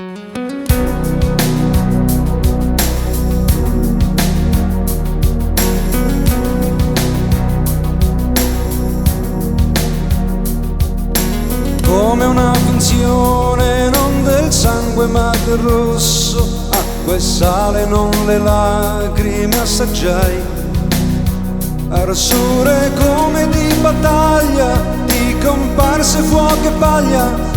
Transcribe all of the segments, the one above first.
Come una finzione non del sangue ma del rosso, acqua e sale non le lacrime assaggiai. Arsure come di battaglia, di comparse fuoco e paglia,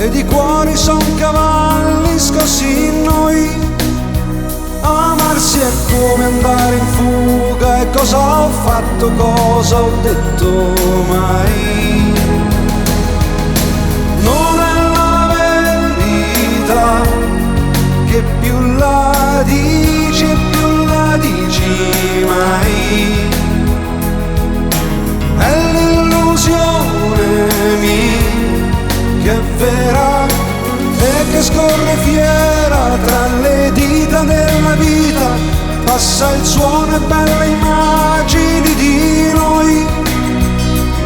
e di cuori son cavalli scossi in noi. Amarsi è come andare in fuga e cosa ho fatto, cosa ho detto mai. Vera e che scorre fiera tra le dita della vita, passa il suono e belle immagini di noi,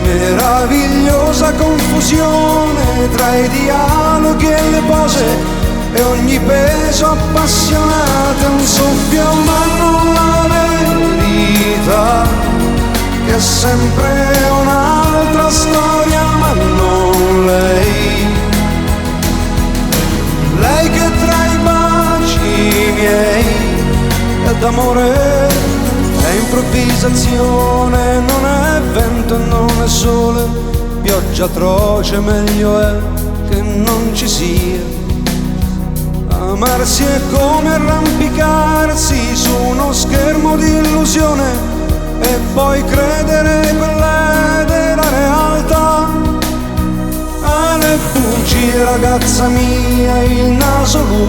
meravigliosa confusione tra i dialoghi e le pose e ogni peso appassionato è un soffio, ma non la verità, che è sempre è improvvisazione, non è vento non è sole, pioggia atroce, meglio è che non ci sia. Amarsi è come arrampicarsi su uno schermo di illusione e poi credere quella della realtà. Ale bugie ragazza mia, il naso lungo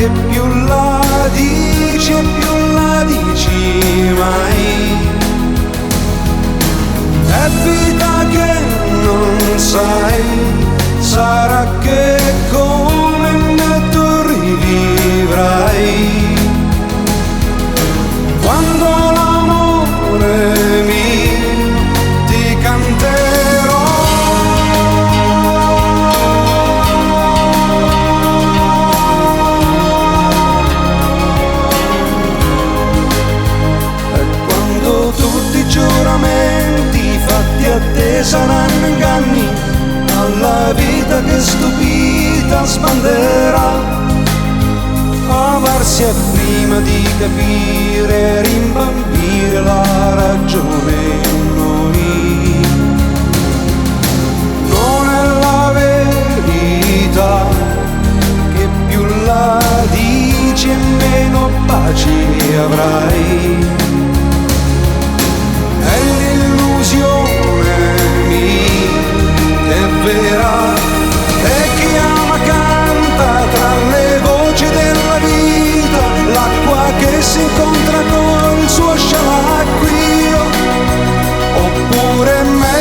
che più la dici e più la dici mai. È vita che non sai, sarà saranno inganni, alla vita che stupita sbanderà. Amarsi è prima di capire rimbambire la ragione che si incontra col suo scialacquio. Oppure meglio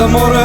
è